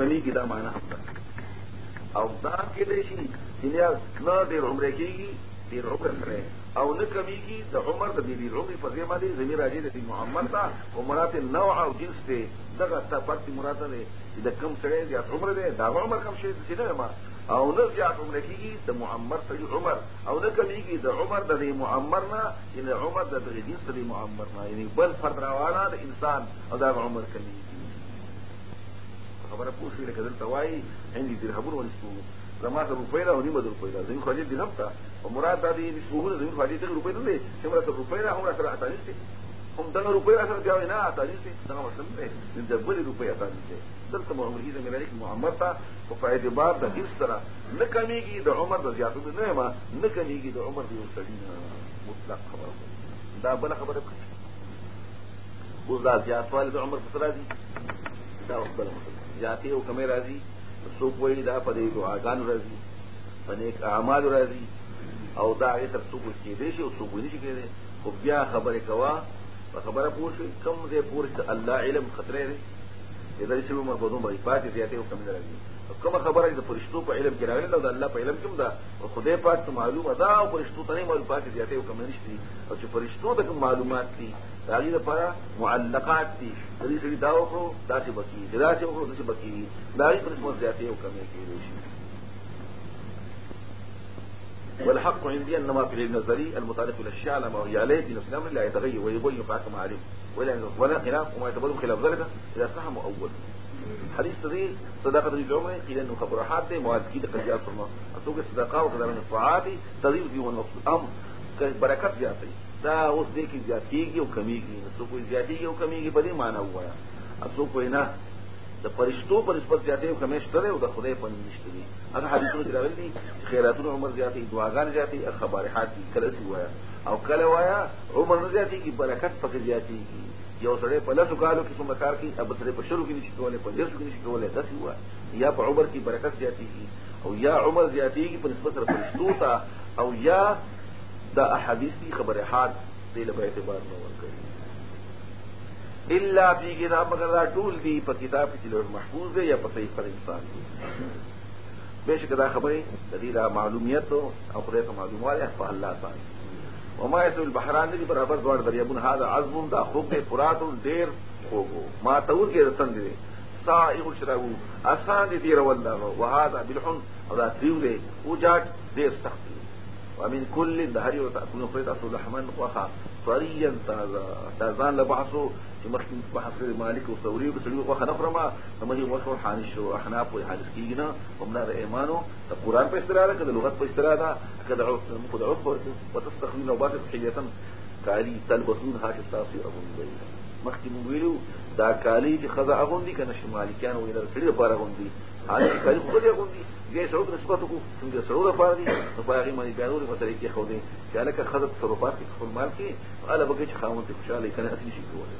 کلی کی دا معنا او دا کې دې شي چې بیا نه ډېر عمر کېږي ډېر عمر سره او نه کمیږي د عمر د دې روغي په ځای باندې زمي راځي د محمد تا عمرات نوع او جنس ته دغه صفات مراده ده چې د کم سره د عمر ده دا عمر کم شي چې نه ما او نه زیات عمر کېږي د معمر سره عمر او نه کمیږي د عمر د دې معمر نه یعنی عمر د دې جنس د معمر نه یعنی بل فرد روانه د انسان او د عمر کمیږي خبره پوه شي لکه دلته وایي عندي درهمون ونسبه زما ته روپۍ ده او نیمه د روپۍ ده زموږ خواجه درهم ته او مراد دا دی نسبه ده زموږ خواجه دغه روپۍ نه دی چې مرا ته روپۍ ده هم را سره اتانیس دی هم دغه روپۍ را سره بیا وایي نه اتانیس دی دغه مطلب نه دی د بلې روپۍ اتانیس دی دلته مو عمر هیزه ملالیک معمر ته په اعتبار د حرص سره نه کمیږي د عمر د زیاتو نه ما نه کمیږي د عمر د یو سړي نه مطلق خبره دا بل خبره اوس دا زیات والد عمر په سره دي دا اوس بل خبره زیاتې او کمې راځي څوک وایي دا په دې دعاګانو راځي په نیک اعمالو راځي او دا هغې تر څوک کېدی شي او څوک ونشي کېدی خو بیا خبرې کوه په خبره پوه شوې کوم ځای پورې د الله علم خطرې دی د دې چې عمر په دومره پاتې زیاتې او کمې راځي کوم خبره د فرشتو په علم کې راغلی نو د الله په علم کې دا خدای پاک ته معلومه ده او فرشتو ته نه معلوم پاتې زیاتې او کم نشته او چې فرشتو ته کوم معلومات دي دا غي لپاره معلقات دي د دې سړي دا وکړو دا چې بکی دا چې وکړو دا چې بکی دا غي پر څه زیاتې او کم کېږي والحق عندي انما في النظري المتعلق بالاشياء على ما هي عليه في نفس الامر لا يتغير ويبين فاكم عليه ولا خلاف وما يتبادل خلاف ذلك اذا صح مؤول حدیث تدیر صداقت رجل عمر قیل انه خبرحات دے معاذکی دے قیاس فرما اتو کہ صداقہ و قدران فعاتی تدیر دیون مقصود ام برکت جاتی دا اس دے کی زیادتی گی و کمی گی اتو کوئی زیادتی گی و کمی گی بدے معنی ہوا ہے اتو کوئی نہ د پرشتو پر نسبت زیاتې او کمیش تر او د خدای په نشته دي هغه حدیثونه چې راغلي دي خیراتونه عمر زیاتې دعاګان زیاتې خبرحات دي کله وایا او کله وایا عمر زیاتې کی برکت پکې زیاتې کی یو سره په لاسو کالو کې کوم کار کوي اب سره په شروع کې نشي کولای په لاسو کې نشي کولای داسې هوا یا په عمر کې برکت زیاتېږي او یا عمر زیاتېږي په نسبت سره فرشتو ته او یا دا احادیث دي خبره حاد دې له اعتبار نه ورکړي الا فی کتاب مگر دا ټول دي په کتاب کې لوح محفوظ دی یا په صحیح پر انسان دی بهشکه دا خبره د دې را معلومیت او خدای ته معلومه ده په الله تعالی وما يسوي البحران دي برابر دوار دریابون هذا عظم دا خوب دے فرات دیر خوبو ما تور کے رسن دے سائغ شرابو آسان دے دی رول دا وهذا بالحن او دا تریو دے او جاٹ دیر سخت دے ومن كل دهري وتأكلون یو تاسو لحمان وخا طريا تازان لبعصو بحثو چې مخکې بحث کړی مالک او ثوري او وخا نه فرما نو موږ وشو حانش وحناف احناف كينا حادث کیږي نه ومنا د ایمانو د قران په استراله کې د لغت مخد عرف وتستخدم نوبات صحیحه كالي تلبسون هاك تاسو ابو بیت مخي مو دا كالي جي خذا أغندي كان شمالکیان ویل کړی الفريد بار أغندي کالی كالي دې اغوندي دې شروع د نسبت کو څنګه شروع لپاره دي نو په هغه باندې بیاوري په طریقې خو دې چې الکه خزر تصرفات کې خپل مال کې اله بګی چې خاوند ته خوشاله کنه اصلي شي کوله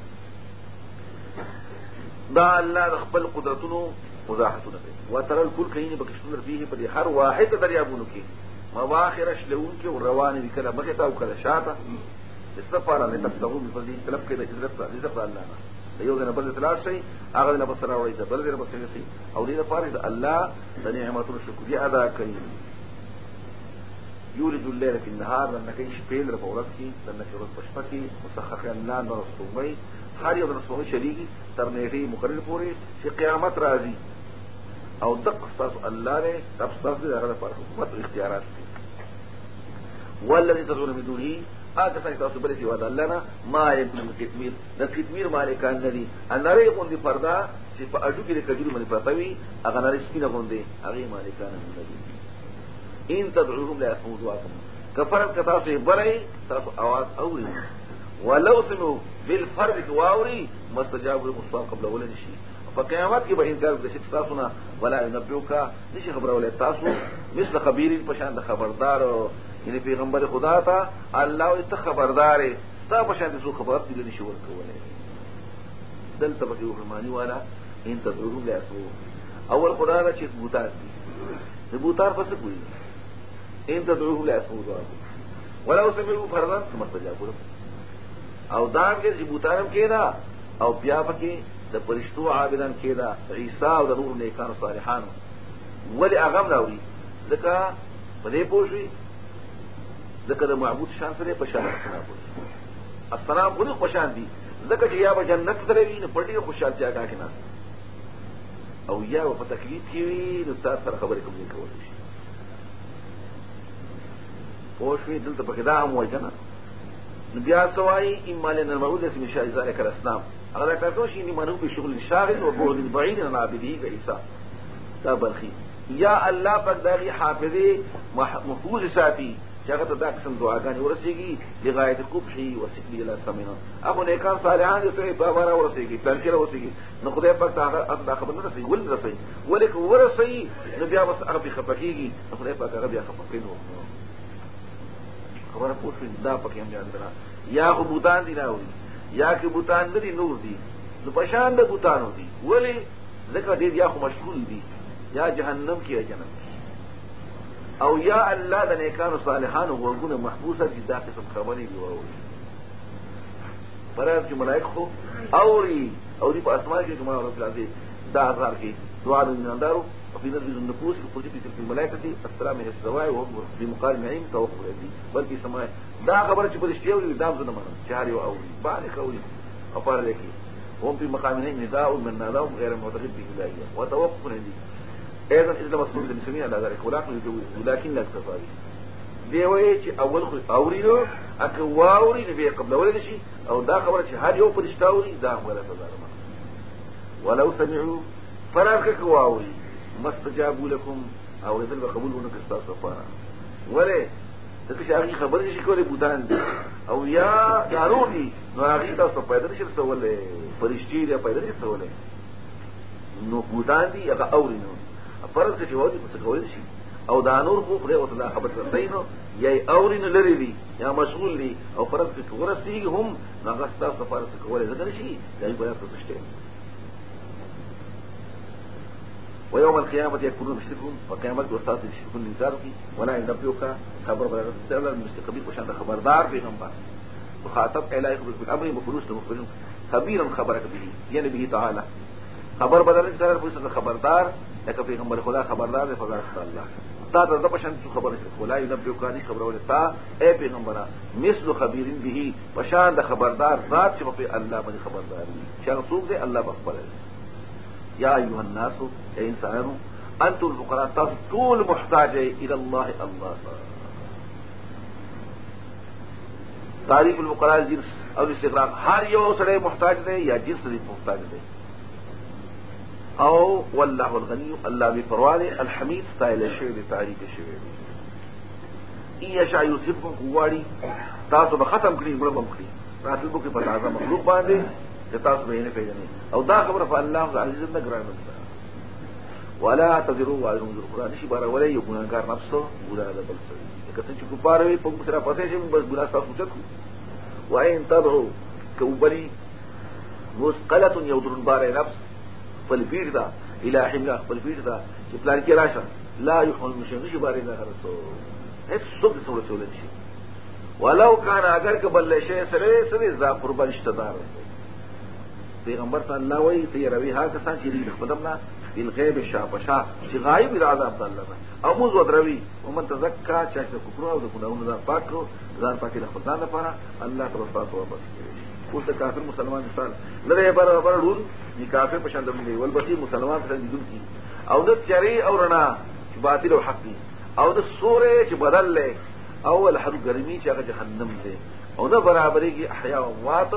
دا الله خپل قدرتونو وضاحتونه کوي وترى الفلك هنا بکشتل فيه په هر واحد دریابونو کې مواخر شلون کې روان دي کله مخه تا او کله شاته استفاره لتبتغوا من فضل الله تلقي الى الله یو دنه بل تلاش شي هغه دنه بسره وړي ده بل دنه بسره شي او دې لپاره د الله د نعمتونو شکر ادا کړي یولد الليل في النهار لما كان شبيل ربورت کی لما كان بشپکی مسخخ الله نور صومي هر یو د صومي شریکی تر نیټه مقرر پوري چې قیامت راځي او دق استاذ الله نے تب استاذ دې هغه لپاره حکومت اختیارات دي والذي تدعون من دونه هغه څنګه تاسو بل شي ودا الله نه مالک بن کتمیر د کتمیر مالکان نه دي انری غوندي پردا چې په اډو کې کډیر باندې پاتوي هغه نری سپینه غوندي هغه مالکان نه دي ان تدعوهم لا يسمعوا کفرت کتا سے برئی تاسو आवाज اوري ولو سمو بالفرد واوري مستجاب المصطفى قبل ولا شيء فقیامت کې به انکار وکړي تاسو نه ولا نبيوکا نشي خبره ولا تاسو مثل خبير پشان د خبردار یعنی پیغمبر خدا تا اللہ ته خبردار تا پشان سو خبر دی نشي ورکوله دل تبقي وحماني والا ان تدعوهم لا يسمعون اول خدا را چې بوتار دي بوتار پس کوي ان تدعوهم لا يسمعون ولو سمعوا فرضا ثم استجابوا او دا کې بوتارم کېدا او بیا پکې د پرشتو عابدان کېدا عیسی او د نور نیکانو صالحانو ولی اغم راوي ځکه په دې پوښي ذکر د معبود شان سره په شان سره بوله السلام غوړي خوشان دي ذکر چې یا به جنت سره وي نه پټي خوشالتیا کا کې ناس او یا په تکلیف کې وي نو تاسو سره خبرې کوم نه کولای شي پوښوي دلته په کدا هم وجنه بیا سوای ایمال نه مرود اسم شای ذلك الاسلام اگر تاسو شي نه منو په شغل شاغل او بعد بعید عن عابدی به عیسی دا برخي یا الله پاک دغه حافظه محفوظ ساتي چاگه تا دا قسم دعاگانی ورسیگی لغایت کوب شی وسیق بیلا سمینا اخو نیکان صالحان یو سوئی بابارا ورسیگی پلانکیر ورسیگی نو خدای پاک تا اغا خبر نرسی ولی رسی ولی که ورسی نو بیا بس اغا بی خپکیگی نو خدای پاک اغا بیا خپکین ہو خبر پوشوی دا پکی هم یاد درا یا خو بوتان دی ناوی یا که بوتان دی نور دی نو پشان دا بوتانو دی ولی ذکر دیر یا خو مشغول دی یا جهنم کی یا جنم کی او یا الله د نیکانو صالحانو ورګونه محبوسه دي دا قسم خبرې دی وروي پرې چې ملائک خو اوري اوري په اسمان کې کومه رب العزیز دا اثر کې دعا د نندارو او په دې د نفوس کې خپل دې په ملائکه دي السلام علیه السوای او په مقال معین توقف دي بلکې سماع دا خبره چې په دې ویل دا زنه منم چهار یو اوري باندې کوي او پر لکه هم په مقام نه نداء من ناداهم غیر معتقد بالله وتوقف دي ايضا اذا مسؤول للمسلمين على ذلك ولكن يجوز ولكن لا تفاضي دی وایي چې اول خو اورینو اکه واوري نه به قبل ولې شي او دا خبره چې هر یو فرشته اوري دا غلطه ده ولو سمعوا فرارك واوري ما استجابوا لكم او اذا قبولونه کستا صفاره ولې ځکه چې هغه خبرې شي کولې بودان دي او یا دارو دي نو هغه تاسو پیدا نشي رسولې فرشتي دي پیدا نشي رسولې نو بودان دي هغه اوري نو فرض چې وایي څه کول شي او دا نور خو خدای او تعالی خبر درته نو یا اورین لري دي یا مشغول دي او فرض چې ورسیږي هم هغه ستاسو فرض کولای زده شي دا یې بیا څه شته ويوم القيامة يكونون مشركون وقيامة وستاذ المشركون الإنكار فيه ولا ينبئك خبر ولا تستعلى المشرك بك وشأنت خبردار في غنبار وخاطب إلى يخبرك بالأمر مفروس لمخبرون خبيرا خبرك به يعني به تعالى خبر بدل انسان الفروس خبردار لیکن پیغمبر خدا خبردار دے فضا رکھتا اللہ تا تا دا پشن چو خبر نشو خلا ینبیو کانی خبرو تا اے پیغمبرا مثل خبیرین بھی پشان دا خبردار ذات چو پی اللہ بنی خبردار دی چاہاں سوک دے اللہ بخبر ہے یا ایوہ الناس اے انسانو انتو الفقراء تاسو طول محتاج ہے الاللہ اللہ تعریف الفقراء جنس اور استقرام ہر یو سڑے محتاج دے یا جنس دی محتاج دے او والله الغني الله به پرواله الحمید ستایل شوی دی تعریف شوی دی ای اشا یوسفکم کواری تاسو به ختم کړی ګړم کړی راتلو کې په تازه مخلوق باندې چې تاسو به نه پیژنې او دا خبره په الله عزیز نه ګرانه ده ولا تذروا وعلم القران شي بار ولا یو ګناګار نفسو ګنا ده بل څه کته چې کوپاره وي په سره پاتې شي بس ګنا تاسو ته کو وان تبعوا کوبري مثقله يضر بار نفس خپل پیر دا الہی ملا خپل پیر دا چې پلان کې راشه لا یحمل مشغش بارے نه غرسو هیڅ څوک څه ورته ولشي ولو کان اگر که بل شی سره سره ز قربان اشتدار پیغمبر ته الله وایي ته روي ها کسان چې خپل نه بل غیب شاپشا چې غایب اراده د الله نه او موږ ودروي ومن تزکا چې کوپرو او د خداونو ځان پاکو ځان پاکي له خدای نه پاره الله تبارک و تعالی اوس د کافر مسلمان مثال لره برابر ډول دی کافر په شان دی ول بسی مسلمان په دې دي او د چری او رڼا چې باطل او حق دي او د سورې چې بدل لې او الحر ګرمي چې هغه جهنم دی او دا برابرۍ کې احیا او وات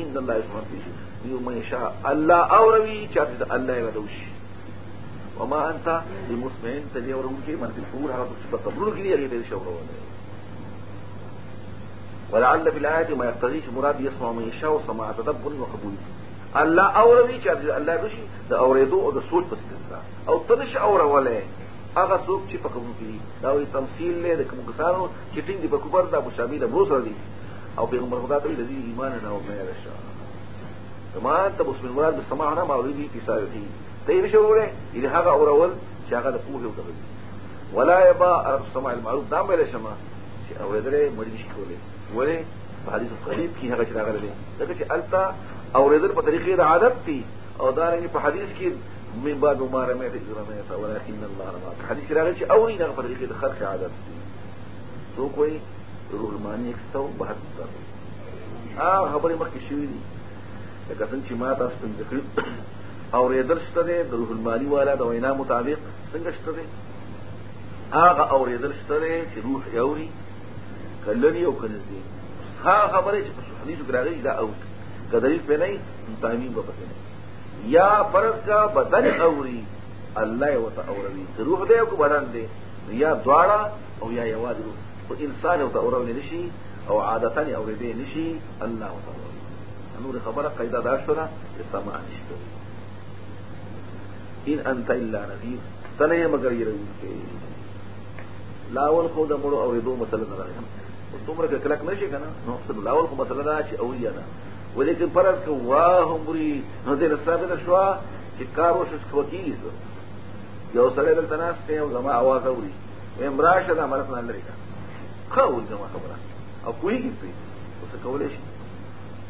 ان الله سبحانه یو مشاء الله اوروي چې الله یې ودوشي وما انت بمسمع انت دې اورونکي مرتي پورا هغه په تبرور کې لري دې شوړونه ولعل بالآیات ما یقتضی چې مراد یسمع من یشاء او سماع تدبر او قبول الله اوروي چې الله بشي د اورېدو او د سوچ په ستاسو او تدش اورولې هغه څوک چې په کوم کې دا وي تمثيل له کوم کسانو چې ټینګ دي په کوبر دا په شامل ابو سره دي او پیغمبر خدا ته دې ایمان نه او مې راشا تمام ته بسم الله د سماع نه مولوي دي تسایو دي ته یې شروع وړه دې هغه اورول چې هغه د کوم یو ولا يبا السماع المعروف دا مې له شمه چې اورېدلې مړ شي کولې ولی په حدیث قریب کې هغه چې راغلی ځکه چې التا اوریدل په طریقې د عادت دي او دا رنګ په حدیث کې من بعد ما رميت إذ رميت ولكن الله رمى حدیث راغلی چې اوري نه په طریقې د خلق عادت دي سو کوئی روح المانی 172 ها خبرې مخکې شوې دي لکه څنګه چې ما تاسو ته ذکر اوریدل شته د روح المانی والا د وینا مطابق څنګه شته هغه اوریدل شته چې روح یوري کلری او کنزدی ها خبره چې په حدیث کې راغلي دا او کدلیل په نه تعمیم به پکې نه یا فرض کا بدن اوري الله او ته اوروي روح دی او بدن دی یا دواړه او یا یواد روح او انسان او ته اورول نشي او عادتان اورېدې نشي الله او ته نور خبره قاعده دا شوه استماع نشته ان انت الا نذير تنه مگر يرون کې لاول خو د مړو اورېدو مثلا نه راغلی دومره که کلک نشي کنه نو خپل الاول خو مسله دا چې او یا نه ولیکن فرض که واه عمري نو دې ثابت شو چې کار وش سکوتیز یو سره دلته ناس ته یو زما आवाज اوري ایم راشه دا مرته نه لري خو زما خبره او کوی کی پی اوس کولای شي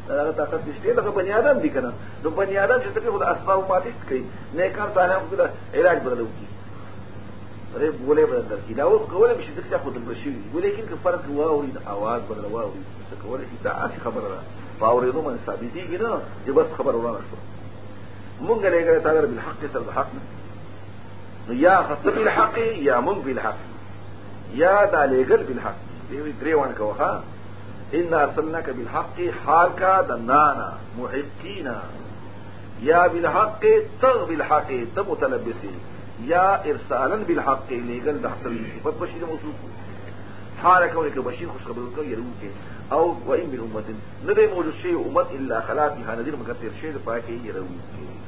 دا هغه طاقت نشته لکه بنی آدم دي کنه نو بنی آدم چې ته خو د اسباب ماتیش کوي نه کار تعالی خو علاج بدلوږي ريب ولا بدل كده ولا مش بدك تاخذ البشير يمكن فرق واوري اواز ولا واوري ولا تعاش خبر لا فاوري دوما ثابتي كده دي خبر ولا شو من له غره تعالی بالحق سره حق يا خص بالحق يا من بالحق يا دالي لګل بالحق دې درې وان کوه ان ارسلناك بالحق حالك دنانا محقين يا بالحق تغ بالحق تمتلبسين یا ارسالا بالحق لے لیگل دحصل صفت بشیر موصول کو حال کوي کې بشیر خوش خبر کو یلو کې او و ان من امت ندے موجود شی امت الا خلا فيها نذير مگر تیر شی پای کې یلو کې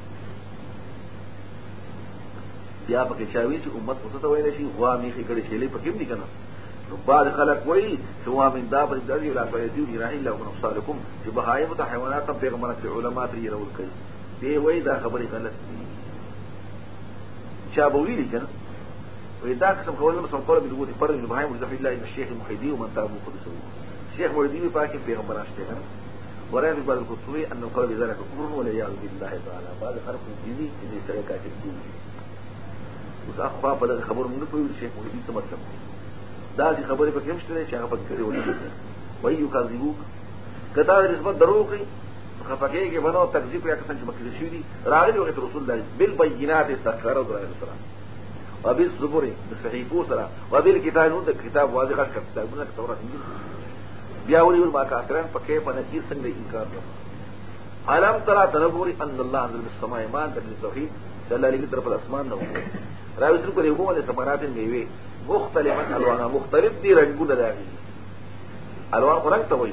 بیا پکې چاوي چې امت اوسه ته ویل شي غوا می کې کړي شی پکې نه نو بعد خلق وایي چې من دابر د دې ولا په دې نه الا من صالحكم چې بهایم ته حیوانات پیغمبرات علماء تری یلو کوي دی وایي دا خبره غلط دی چا به ویلي کنه وې دا قسم کول نو څوک به دوی پر نه بهایم زه الله ان الشيخ المحيدي ومن تابو قدسه شیخ محيدي په پاکه پیغمبر راشته کنه ورای په بل کوڅوي ان کول به ذلك کفر ولا يعوذ بالله تعالی بعد هر کو دي چې سره کافر دي اوس اخوا په دغه خبر مونږ په شیخ محيدي څه مطلب دا دي خبره په کوم شته چې هغه پکې وایي وایي کاذبوک کتا نسبت دروغ کوي خفقه کې بنو تکذیب یا کسان چې مکه شي دي راغلي وخت رسول الله بالبينات سکر او رسول الله وبالزبر بصحيفو سره وبالكتاب نو د کتاب واضح کتابونه تورات بیا ولي ما کافرن پکې په نکیر څنګه انکار کوي علم ترى تنبوري ان الله انزل السماء ماء د توحید الله لګي طرف اسمان نو راوي سره کوي هو له ثمرات میوه مختلفه الوانه مختلف دي رنگونه دي الوان قران ته وایي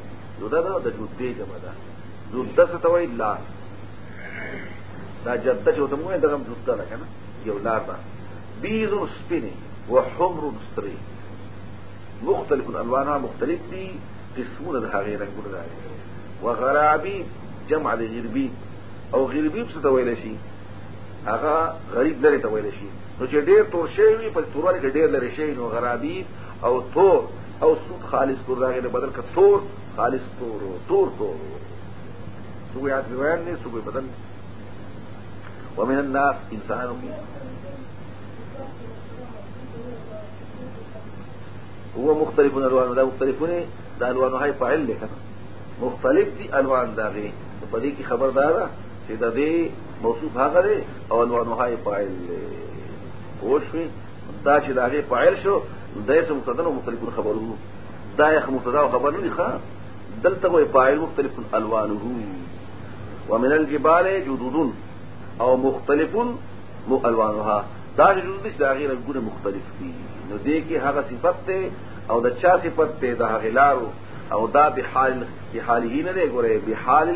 زوده ده د جودې جمع ده زوده څه ته وایي لار دا جده چې ورته مو دغه زوده ده کنه یو لار ده بيض سپینې وحمر سپری مختلف الالوانها مختلف دي قسمونه د هغې رنګونه ده وغرابي جمع د غربي او غربي څه ته ویل شي هغه غریب لري ته ویل شي نو چې ډیر تور شي وي په توروالی کې ډیر لري شي نو غرابي او تور او سود خالص تور راغی بدل ک تور خالص تورو تور تورو سوئے ہاتھ روایت نے سوئے بدن ومن الناس انسان ہوگی هو مختلف الوان دا مختلفونه دا الوان هاي فاعل لکنه مختلف دي الوان دا غي په دې کې خبردار چې دا دې موصوف هغه دی او الوان هاي فاعل وشوي دا چې دا غي فاعل شو دا یې مبتدا او مختلف خبرونه دا یې مبتدا او خبر نه ښه دلته وي فاعل مختلف الوانه ومن الجبال جدود او مختلف مو الوانها دا جدود چې دا غیر ګونه مختلف دي نو دې کې هغه صفت ته او د چا صفت ته دا غلارو او دا بحال بحاله نه دی ګوره بحال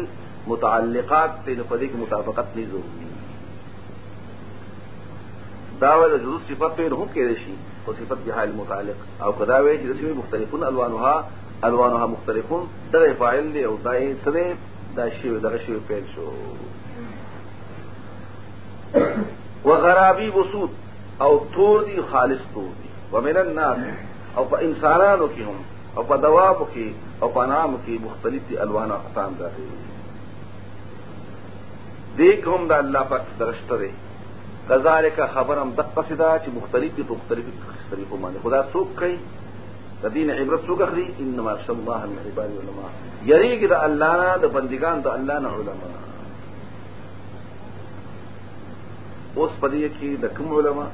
متعلقات ته په دې کې مطابقت نه ضروري دا ول جدود صفت ته نه هم کېږي او صفت بحال متعلق او کدا وی چې د مختلفون الوانها الوانها مختلفون دغه فاعل دی او دای سره دا شی دغه شی پیل شو وغرابی بسود او تور دی خالص تور دی ومن الناس او په انسانانو کې هم او په دواب کې او په نام کې مختلف دي الوان او اقسام داخلي دیک هم د الله پاک درشته دی کذالک خبرم دقه صدا چې مختلف دي مختلف مختلف باندې خدا څوک کوي دین عبرت سو کخلی انما شاء الله من عباد العلماء یری کی دا اللہ نا دا بندگان دا اللہ نا علماء اوس پدې کې د کوم علما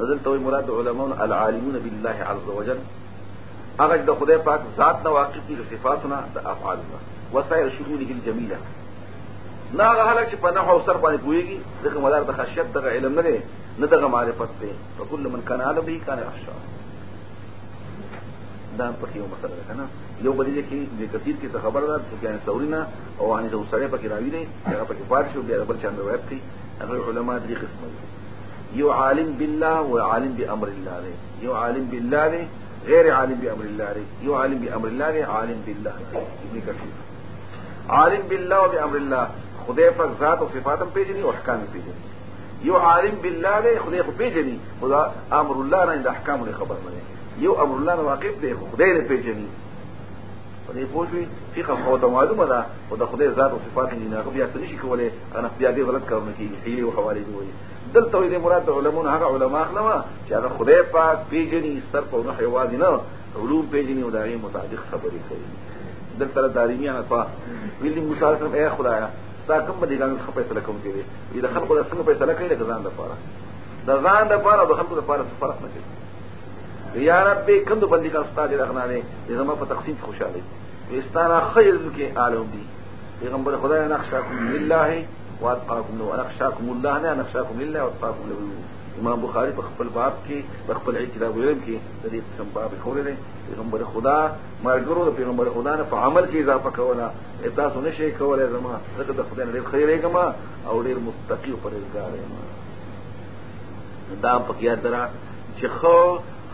نزل توي مراد علماء العالمون بالله عز وجل هغه د خدای پاک ذات نه واقف دي صفاتنا د افعال وسائر شؤونه الجميله نا هغه هلک چې په نحو سر باندې پويږي دغه مدار د خشیت دغه علم نه نه دغه معرفت دی فكل من كان عالم به كان يخشى دام پکی مسئلہ ہے نا یو بلی لے کی قدید کی تو کیا سوری سورینا اور وہاں سے پکی راوی جگہ پکی بارش ہو گیا ربر چاند ویب تھی اگر رب علم قسمت یو عالم باللہ بلّہ عالم بمر اللہ رے یو عالم باللہ رے غیر عالم بی امر اللہ رے یو عالم بمر اللہ عالم باللہ رالم کثیر عالم باللہ و امر اللہ خدے ذات و ففاتم پیجنی اور حسکان پیجنی یو عالم باللہ بلّے خدے کو پیجنی خدا امر اللہ راض احکامیں خبر بنے ہے یو امر الله نه واقف دی خدای دې پیژني په دې پوښتنه فقه خو ته معلومه ده او د خدای ذات او صفات نه نه بیا څه نشي کولای انا بیا دې غلط کارونه کوي حیله او حواله دی دلته دې مراد علماء هغه علماء اخلمه چې هغه خدای پاک پیژني سر په نه حیوان نه علوم پیژني او دغه متعلق خبرې کوي دلته دارینی نه پا ویلي موسی سره اے خدایا تا کوم به دغه خپل فیصله کوم کې دې دې خلکو د څنګه فیصله کوي د ځان لپاره د ځان لپاره او د خلکو لپاره فرق نه کوي یا رب کم دو بندی کا استاد رکھنا نے یہ زما پر تقسیم خوشحالی استانا خیر کے عالم دی پیغمبر خدا نے نقشہ کم اللہ ہے واتقاکم لو نقشاکم اللہ نے نقشاکم اللہ واتقاکم لو امام بخاری په خپل باب کې په خپل اعتراف ویلم کې د دې قسم باب خورې نه پیغمبر خدا مرګرو د پیغمبر خدا نه په عمل کې اضافه کوله تاسو نشئ کولای زما ځکه د خدای نه ډېر خیرې کما او ډېر مستقی او پرهیزګار یم دا پکې درا چې خو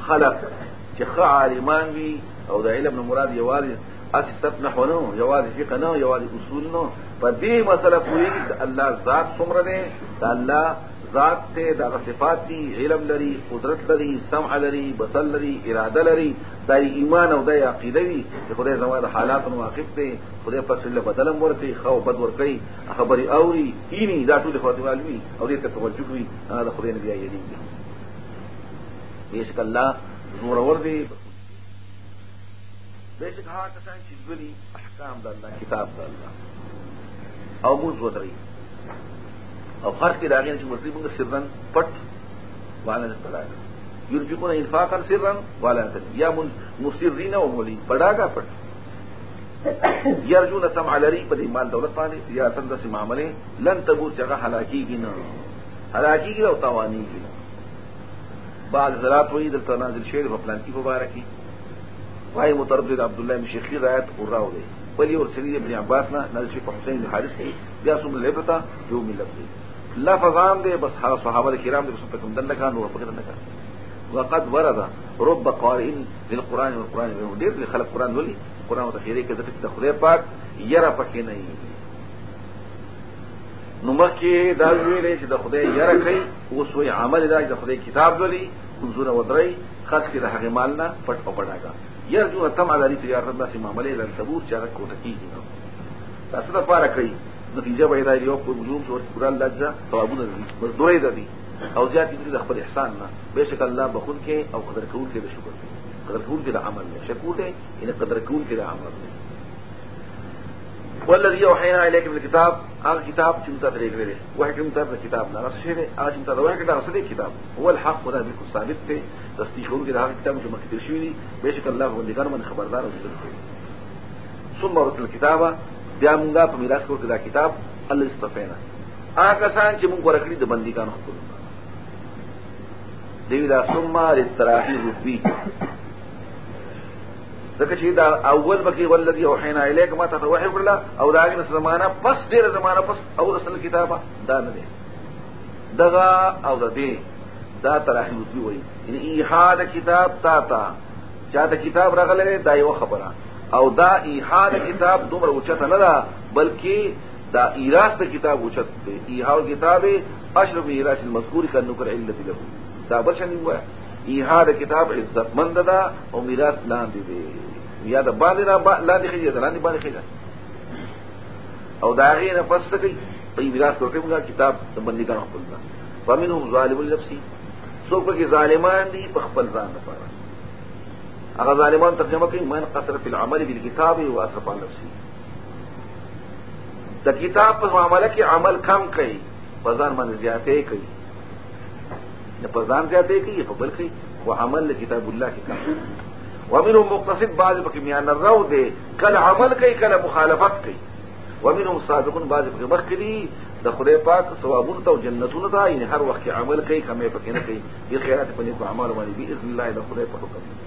خلق عالمان او علم اسی حالات خمانو یہ والن اصول نو پر دسل ہوئی اللہ ذات سمرنے اللہ ذات تھے دادا صفات تی علم لری قدرت لری سمع ادری بسل لری ارادہ لری داری ایمان او خدای زما خدا حالات نو عاقف تھے خدے پر خوبرقی خبر اوری کی بیشک اللہ زورور دی بیشک ہاں کسان چیز بری احکام دا اللہ کتاب دا اللہ او موز ودری او فرق کی داغین چی مرتبی بنگا سرن پٹ وانا نتلاقا یرفقون انفاقا سرا ولا تن یا مسرین و مولی پڑا گا پڑ یرجون تم علری پر ایمان دولت پانے یا تندس معاملے لن تبور جگہ ہلاکی کی نہ ہلاکی کی نہ تاوانی کی نہ بعض حضرات وہی دلتا نازل شعر فلان کی مبارکی وہی متردد عبداللہ بن شیخی روایت قرہ ہو گئی ولی اور سری ابن عباس نا نازل شیخ حسین بن حارث کی بیا سم لبتا جو ملت گئی لفظان دے بس صحابہ کرام دے بس تکم دن لکا نور پکر لکا وقد ورد رب قارئ للقران والقران غير خلق قران ولي قران وتخيره كده في خدای پاک يرى پکې نه نو مخکې دا ویلې چې د خدای یره کوي اوس وی عمل دا چې د خدای کتاب لري منظور ودري خاص کې د هغه مال نه پټ پټاګا یرجو تم علی تجارت داسې معاملې لن ثبوت چې هغه کوته کیږي نو تاسو ته پاره کوي نتیجه به دا یو په وجوب او قران لږه ثوابونه دي مزدوري ده دي او زیات دي د خپل احسان نه بهشکه الله بخون کې او قدر کول کې د شکر قدر کول کې د عمل نه شکر ده ان قدر کول کې د عمل نه والذي أوحينا إليك من الكتاب هذا الكتاب كمتا تريك بيري وحي كمتا في الكتاب لا نفس الشيء هذا كمتا تريك بيري هذا الكتاب هو الحق وده بيكون ثابت في تصديقون كده هذا الكتاب جو مكتر شوي بيشك الله هو اللي كان من خبردار وزيزل فيه ثم رت الكتابة بیا مونږه په میراث کې دا کتاب الله استفینا هغه سان چې من ورکړي د بندګانو حقوق دی دا ثم للتراحیب فيه ځکه چې دا اول بکی ولذي اوحینا الیک ما ته وحی کړل او دا غي زمانہ پس ډیر زمانہ پس او اصل کتابه دا نه دی دغه او د دې دا تراحیوتی وایي ان ایحاد کتاب تا تا چا د کتاب راغله دا یو خبره او دا ایحاد کتاب دومره اوچته نه ده بلکې دا ایراس د کتاب اوچت دی ایحاد کتاب اشرف ایراس المذکور کا نکر علت له دا بل شنو وایي ایها د کتاب عزت مند دا او میراث لاندې دی یا د باندې را لاندې خېږي دا لاندې باندې خېږي او دا غي نه پس کوي په میراث ورکړي موږ کتاب د باندې کار خپل ځان فمنهم ظالم لنفسه څوک کې ظالمان دي په خپل ځان لپاره هغه ظالمان ترجمه کوي من قصر فی العمل بالکتاب و اسف عن نفسه د کتاب په معاملې کې عمل کم کوي په ځان باندې زیاتې کوي نه په ځان زیاتې کوي په بل کې خو عمل له کتاب الله کې کوي ومنهم مقتصد بعض په میان الرو دي کله عمل کوي کله مخالفت کوي ومنهم صادقون بعض په مخ کې د خدای پاک ثوابون ته جنتون ته یعنی هر وخت عمل کوي کمه پکې نه کوي دې خیرات په نیکو اعمال باندې باذن الله د خدای په حکم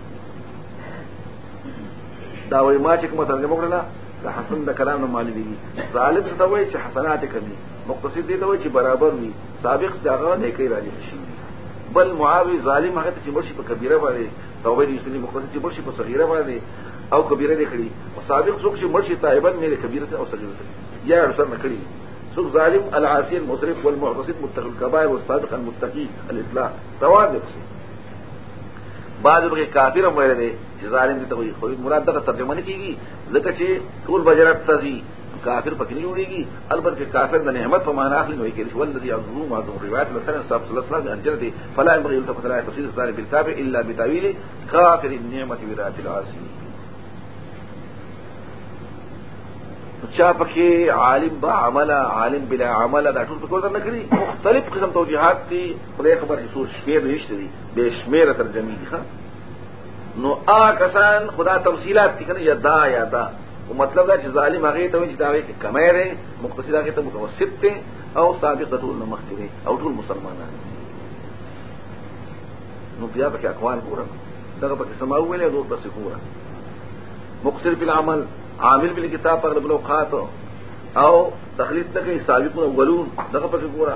دا وایي ما چې کوم ترجمه وکړه د حسن د کلام نه معلومیږي ظالم څه ته وایي چې حسنات کمي مقتصد دی ته وایي چې برابر وي سابق دغه نه کوي راځي شي بل معاوی ظالم هغه چې مرشي په کبیره باندې توبه دې سني مخه چې مرشي په صغیره باندې او کبیره دې کړی او سابق څوک چې مرشي طالبا مې کبیره او صغیره ته یا رسل نه کړی څوک ظالم العاصي المسرف والمعتصم متقي الكبائر والصادق المتقي الاطلاع سواد بعض بغیر کافر هم ویل دي چې ظالم دې ته وي خو مراد دغه ترجمه نه کیږي ځکه چې ټول بجرات تزي کافر پکې نه وړيږي البته کافر د نعمت په معنا اخلي نو کې ول الذي يظلم ما ذو روایت له سره صاحب صلی الله علیه وسلم فلا ينبغي ان تفضل على تفسير الصالح بالكافر الا بتاويل كافر النعمه وراء العاصي چا پکې عالم با عمل عالم بلا عمل دا ټول څه نه کړی مختلف قسم توجيهات دي خدای خبر کې سور شمیر نشته دي به شمیر ترجمه دي نو آ کسان خدا تفصیلات دي کنه یا دا یا دا وہ مطلب ہے ظالم آخری تم جے کے کمیریں مختصرا متوسط تمصتیں او سابق رت المحیں اور مسلمانہ ہیں ندیا پر کے اخبار پورا ثقافت کے سماعی نے دوڑا مختصر بلا عمل عامل بل کتاب پلوکھا تو او تخلیق تک سابق وغفت سے پورا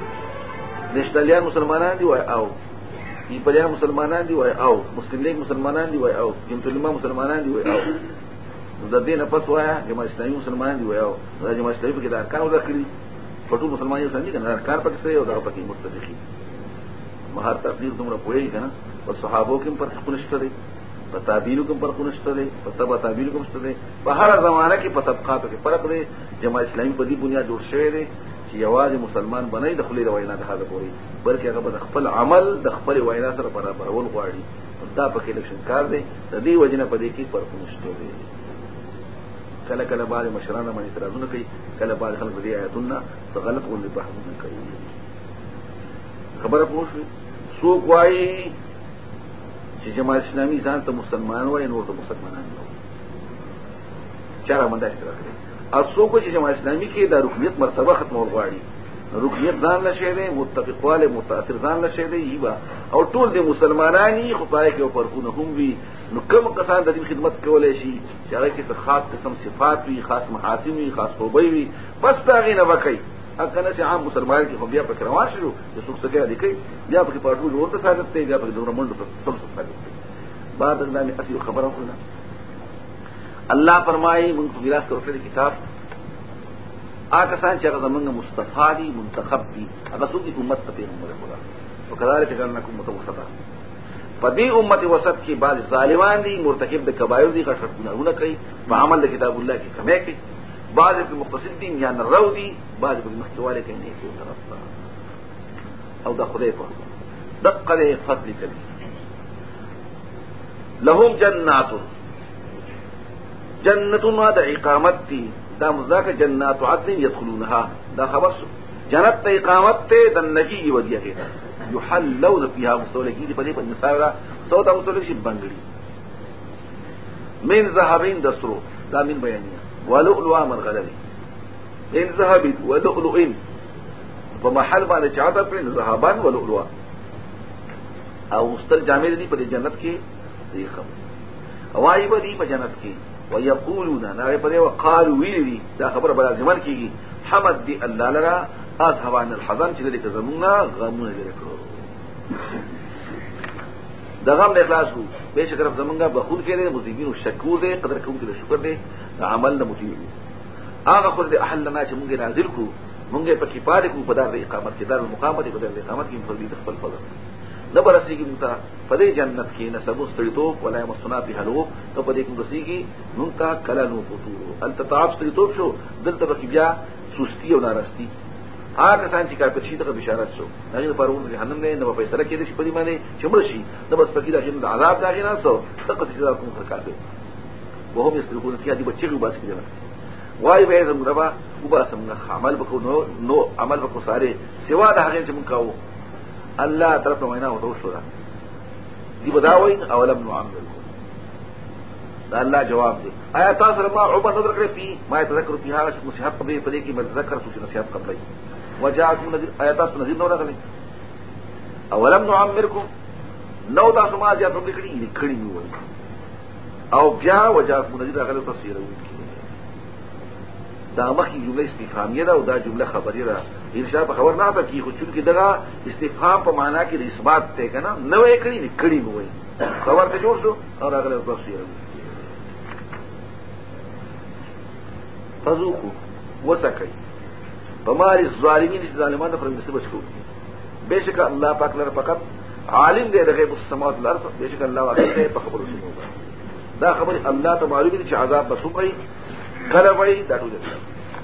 نشتالیان مسلمانان دی وای او پیپلیان مسلمانان دی وای او مسلم لیگ مسلمانان دی وای او جمعیت العلماء مسلمانان دی وای او د دې نه پس وای جماعت اسلامي مسلمانان دی وای او دا جماعت اسلامي کې دا کار وکړي پټو مسلمانان یو څنګه نه کار پکې سره او دا پکې متفقین مهار تفریق دومره پوهی کنه او صحابو کې پر خپل شته دي په تابعینو کې پر خپل شته دي په تبع تابعینو کې شته دي په هر زمانہ کې په طبقاتو کې فرق دی جماعت اسلامي په دې بنیاد جوړ شوی دی چې یوازې مسلمان بنئ د خپل وینا د هغه پوری بلکې هغه د خپل عمل د خپل وینا سره برابرول غواړي دا په کې لکشن کار دی د دې وجنه په دې کې فرق نشته دی کله کله باندې مشران باندې اعتراضونه کوي کله باندې خلک دې آیاتونه څه غلط غونډه بحثونه کوي خبره پوښتنه څوک وایي چې جماعت اسلامي ځان ته مسلمان وایي نور ته مسلمانان نه چاره مونږ دا اشتراک لري اڅو کو چې جماعت اسلامي کې د رکنیت مرتبه ختمول غواړي رکنیت ځان له شه دي متفقواله متاثر ځان له شه دي یبا او ټول د مسلمانانی خدای کې فرقونه هم وي نو کوم کسان د دې خدمت کولای شي چې هغه کې څه خاص قسم صفات وي خاص محاسن وي خاص خوبي وي بس دا غي نه وکړي اګه نه عام مسلمان کې خو بیا په روان شلو چې څوک څنګه لیکي بیا په پټو جوړ ته ثابت دی بیا په دومره منډه په څوک ثابت دی بعد دا مې اصلي خبره وکړه الله فرمایي موږ میراث ورکړي کتاب آکه سان چې هغه زمونږ مصطفی دی منتخب دی هغه څوک دی امت ته پیغمبر خدا او کذالک جنکم متوسطا په دې امت وسط کې بعض ظالمان دي مرتکب د کبایر دي غټ ګناونه کوي په عمل د کتاب الله کې کمی کوي بعض په مختصر دي یا نه رو دي بعض په مخواله کې نه کوي طرف او دا خدای په دقه فضل کوي لهم جنات جنتنا دا اقامت تی دا مزاک جنات عدن یدخلونها دا خبر شو جنت تا اقامت تی دا نجی ودیا خیتا یحلون فیها مستولکی دی پدی پنی سارا سودا مستولکی بنگلی من ذهبین دسرو دا من بیانیا ولؤلؤا من غلبی من ذهبین ولؤلؤین ومحل باندې چاته پر ذهبان ولؤلؤا او مستل جامع دی پدی جنت کې دی خبر اوای با دی پا جنت کی ويقولون ناري پدې وقالوا ویلي دا خبره بل ځمن کیږي حمد دی الله لرا اذهبان الحزن چې دې زمونږه غمونه لري کړو دا غم له اخلاص وو به شکر زمونږه بخول کړي مذيبين شکور دې قدر کوم کې شکر دې دا عمل نه مذيب هغه خو دې احلنا چې مونږه نازل کو مونږه پکې پاره کو په دار اقامت کې دار مقامت کې په دار اقامت کې مفردي خپل فضل نه برسېږي موږ ته په دې جنت کې نسب ستړیتوب ولا مسنا په حلو ته په دې کې رسېږي موږ ته کله نو پتو ال تتعب ستړیتوب شو دلته به بیا سستی او ناراستی هغه کسان چې کافر شي دغه بشارت شو هغه لپاره ورته جهنم نه نو په سره کې دې شپې باندې چمړ شي نو بس پکې دغه عذاب دغه نه سو تقد چې دا کوم کار کوي وهم يسترقون فيها دي بچي وباس کې جنت وای به زمغه با وباسم نه عمل وکړو نو عمل وکړو ساره سوا د هغه چې مونږ کاوه الله طرف وینا ورو شو دی بداوی او لم نعملکم آية دا الله جواب دی آیا تاسو ما عمر نظر کړی پی ما تذکر فی هاش مصیحت قبل پدې کې مذکر سوچ نصیحت قبل وجاءکم نذیر آیا تاسو نذیر نو راغلی او لم نعمرکم نو تاسو ما زیات نو کړی کړی او بیا وجاءکم نذیر راغلی تفسیر وکړي دا مخی جمله استفهامیه ده او دا جمله خبری ده انشاء په خبر نه ده کی خو چون کې دغه استفهام په معنا کې د اثبات ته کنه نو یې کړی نکړی مو وي خبر ته جوړ شو او راغله تفسیر فذوقوا وسکی بمار الظالمین چې ظالمانه پر مصیبت بچو بشک الله پاک لره فقط عالم دی دغه په سماوات الارض بشک الله واقع دی په خبرو سمو دا خبر الله تعالی دې چې عذاب بسوقي کله وای دا ټول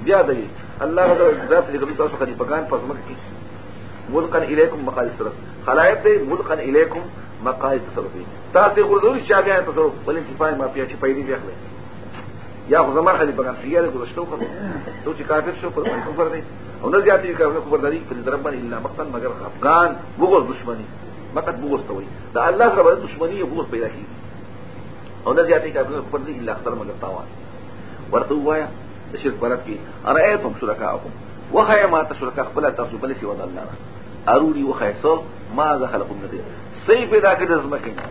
بیا دی الله غوړه ذات دې کوم تاسو خلیفګان پس مکه کې ملکن الیکم مقاصد صرف خلایق دې ملکن الیکم مقاصد صرف تاسو غوړه چې بیا تاسو بل انتفاع ما بیا چې پیدا بیا خلک یا خو زما خلیفګان خیال غوړه شو کوم ته چې کافر شو پر کفر دی او نه زیاتې کوي کفر دی په ضرب باندې الا مقتن مگر افغان بغض دشمنی فقط بغض توي دا الله سره دشمنی بغض پیدا کیږي او نه زیاتې کوي کفر دی الا اختر مگر تاوان ورته وایا د شرک برات کې ارایتم شرکاکم وخی ما تشرکا خپل تاسو بل شي ود الله ارونی وخی سو ما ذا خلق من دې سی پیدا کړ د زمکه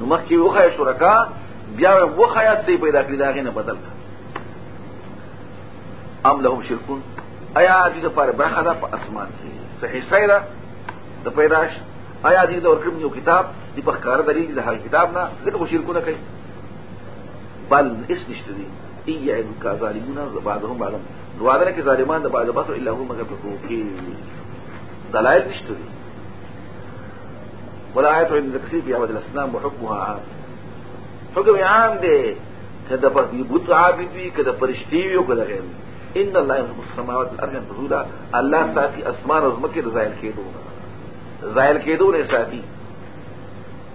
نو مخکې وخی شرکا بیا وخی سی پیدا کړ دا غنه بدل ام لهم شرکون ایا دې لپاره برخه ده په اسمان کې صحیح سیرا د پیدائش آیا دې د ورکړم یو کتاب دې په کار درې د هغه کتاب نه دغه شرکونه کوي بل اس نشته دي ای ان کا ظالمون بعضهم بعضا دوادره کې ظالمان د بعضه بس الا هم مگر په کې دلایل نشته ولا ولایت عند تکسیب یا بدل اسلام وحکمها عام حکم عام دے کدا پر بت عابد وی کدا پرشتی وی کدا غیر ان اللہ يمسك السماوات والارض ان تزولا الله ساتي اسمان عظمت کے زائل کے دو زائل کے دو نے ساتي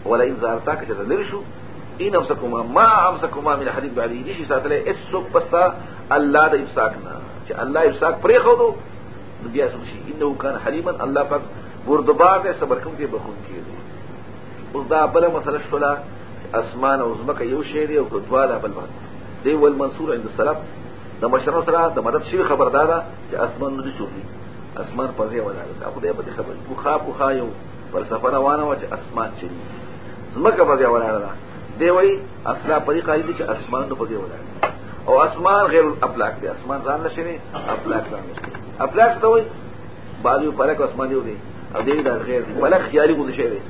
ولا ان زارتا کہ تدرشو این امسکما ما امسکما من حدیث بعدی نشی ساتلے اس سوک پستا اللہ دا امساکنا چا اللہ امساک پرے خودو بیا سمشی انہو کان حلیما اللہ پاک بردبار دے صبر کم کے بخون کیے دے اس دا بلا مسئلہ شولا اسمان او زمکا یو شیری او کدوالا بل بات دے والمنصور عند السلام دا مشرن سرا دا مدد شوی خبر دادا چا اسمان ندی چوبی اسمان پرے والا دا خودے بدی خبر بخا بخا یو پر سفر روانو چا اسمان چلی زمکا پرے والا دا دی وای اصله پرې قاعده دي چې اسمان نو پکې ولاړ او اسمان غیر ابلاک دی اسمان ځان نشي نه ابلاک ځان نشي ابلاک څه وای باندې فلک اسمان دی دی او دی دا غیر دی فلک خیالي غوډه شي دی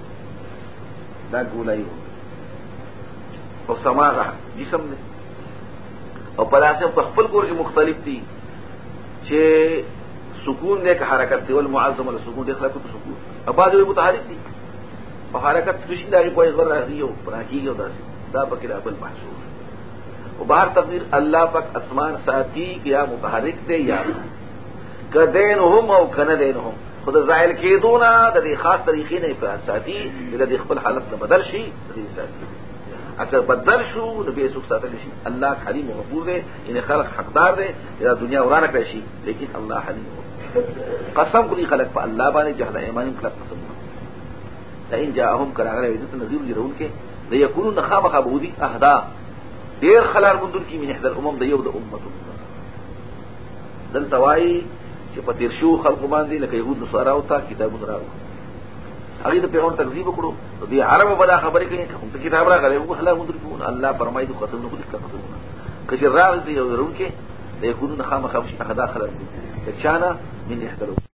دا ګولای او سما جسم دی او پلاسه په خپل کور کې مختلف دي چې سکون دې که حرکت دی ول معظم له سکون دې خلقو سکون اباد متحرک دي بہارکت ایک بار رہی ہے دا بنا بل محسوس بار تقدیر اللہ پاک اسمان ساتھی کیا متحرک دے یا نہ دین ہو مو دین دونا ذائقہ خاص طریقے نے پیار ساتھی ذرا خپل حالت نہ بدل شی ساتھی اگر بدل شو نبی بے ساتھ صاحب لیکن اللہ و محبوب دے انہیں یعنی خلق حقدار دے یا یعنی دنیا رہ پیشی لیکن اللہ ہری ہو قسم کنی خلق پا اللہ بانے جہلا ایمانی خلق قسم لئن جاءهم کراغره عزت نذیر جرون کې د یکونو نخام خبودی اهدا ډیر خلار مندل کې من احد الامم د یو د امت دل توای چې په تیر شو خلق باندې لکه يهود نصارا او تا کتابونه راو هغه د پیغمبر تکذیب کړو د عربو بلا خبرې کوي چې کتاب راغلی او خلار مندل کې الله فرمایي د قسم نه کوي قسم کچې راغلی یو درون کې د یکونو نخام خبش اهدا خلار دي چانه من احد